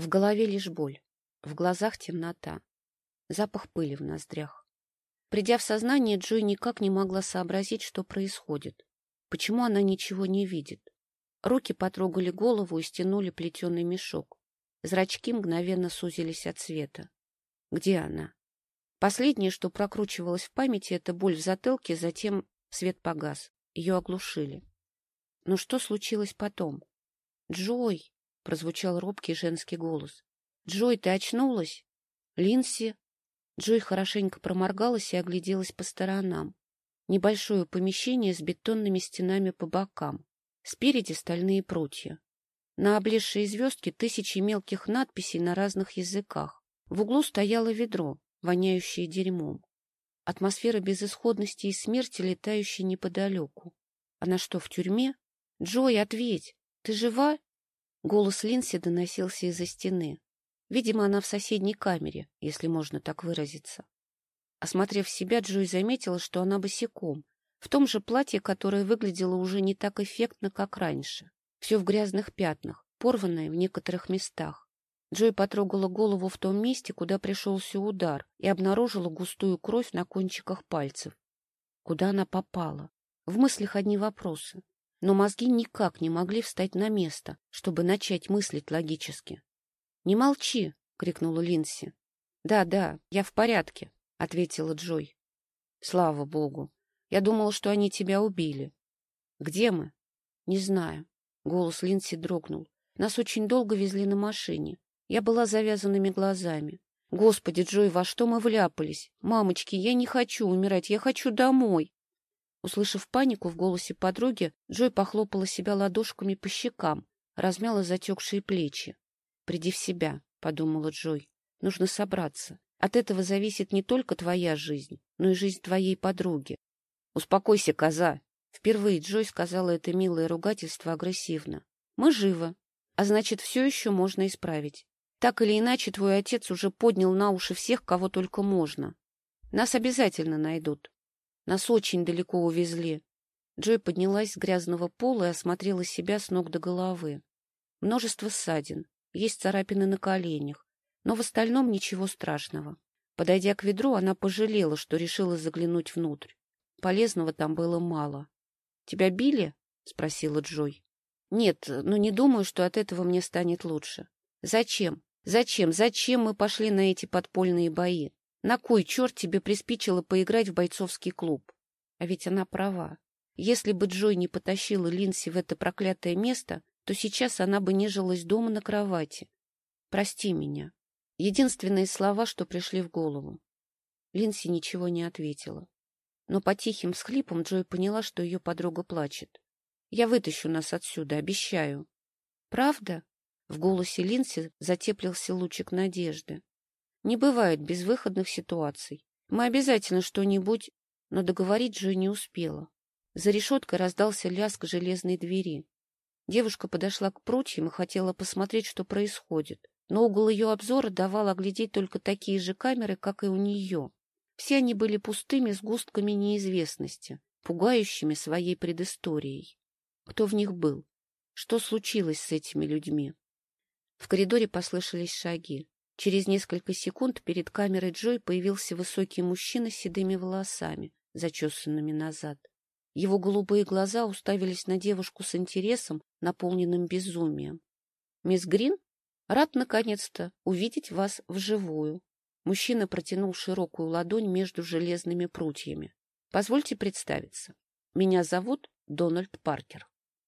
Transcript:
В голове лишь боль, в глазах темнота, запах пыли в ноздрях. Придя в сознание, Джой никак не могла сообразить, что происходит. Почему она ничего не видит? Руки потрогали голову и стянули плетеный мешок. Зрачки мгновенно сузились от света. Где она? Последнее, что прокручивалось в памяти, это боль в затылке, затем свет погас. Ее оглушили. Но что случилось потом? «Джой!» — прозвучал робкий женский голос. «Джой, ты очнулась?» «Линси?» Джой хорошенько проморгалась и огляделась по сторонам. Небольшое помещение с бетонными стенами по бокам. Спереди стальные прутья. На облезшей звездке тысячи мелких надписей на разных языках. В углу стояло ведро, воняющее дерьмом. Атмосфера безысходности и смерти, летающая неподалеку. Она что, в тюрьме? Джой, ответь! Ты жива? Голос Линси доносился из-за стены. Видимо, она в соседней камере, если можно так выразиться. Осмотрев себя, Джой заметила, что она босиком, в том же платье, которое выглядело уже не так эффектно, как раньше. Все в грязных пятнах, порванное в некоторых местах. Джой потрогала голову в том месте, куда пришелся удар, и обнаружила густую кровь на кончиках пальцев. Куда она попала? В мыслях одни вопросы. Но мозги никак не могли встать на место, чтобы начать мыслить логически. — Не молчи! — крикнула Линси. — Да, да, я в порядке, — ответила Джой. — Слава богу! Я думала, что они тебя убили. — Где мы? — Не знаю. Голос Линси дрогнул. Нас очень долго везли на машине. Я была завязанными глазами. Господи, Джой, во что мы вляпались? Мамочки, я не хочу умирать, я хочу домой. Услышав панику в голосе подруги, Джой похлопала себя ладошками по щекам, размяла затекшие плечи. Приди в себя, — подумала Джой. Нужно собраться. От этого зависит не только твоя жизнь, но и жизнь твоей подруги. Успокойся, коза. Впервые Джой сказала это милое ругательство агрессивно. Мы живы, а значит, все еще можно исправить. Так или иначе, твой отец уже поднял на уши всех, кого только можно. Нас обязательно найдут. Нас очень далеко увезли. Джой поднялась с грязного пола и осмотрела себя с ног до головы. Множество ссадин, есть царапины на коленях, но в остальном ничего страшного. Подойдя к ведру, она пожалела, что решила заглянуть внутрь. Полезного там было мало. — Тебя били? — спросила Джой. — Нет, но не думаю, что от этого мне станет лучше. — Зачем? Зачем? Зачем мы пошли на эти подпольные бои? На кой черт тебе приспичило поиграть в бойцовский клуб? А ведь она права. Если бы Джой не потащила Линси в это проклятое место, то сейчас она бы нежилась дома на кровати. «Прости меня». Единственные слова, что пришли в голову. Линси ничего не ответила. Но по тихим всхлипам Джой поняла, что ее подруга плачет. «Я вытащу нас отсюда, обещаю». «Правда?» В голосе Линси затеплился лучик надежды. «Не бывает безвыходных ситуаций. Мы обязательно что-нибудь...» Но договорить Джой не успела. За решеткой раздался лязг железной двери. Девушка подошла к прутьям и хотела посмотреть, что происходит, но угол ее обзора давал оглядеть только такие же камеры, как и у нее. Все они были пустыми сгустками неизвестности, пугающими своей предысторией. Кто в них был? Что случилось с этими людьми? В коридоре послышались шаги. Через несколько секунд перед камерой Джой появился высокий мужчина с седыми волосами, зачесанными назад. Его голубые глаза уставились на девушку с интересом, наполненным безумием. — Мисс Грин, рад наконец-то увидеть вас вживую. Мужчина протянул широкую ладонь между железными прутьями. — Позвольте представиться. Меня зовут Дональд Паркер.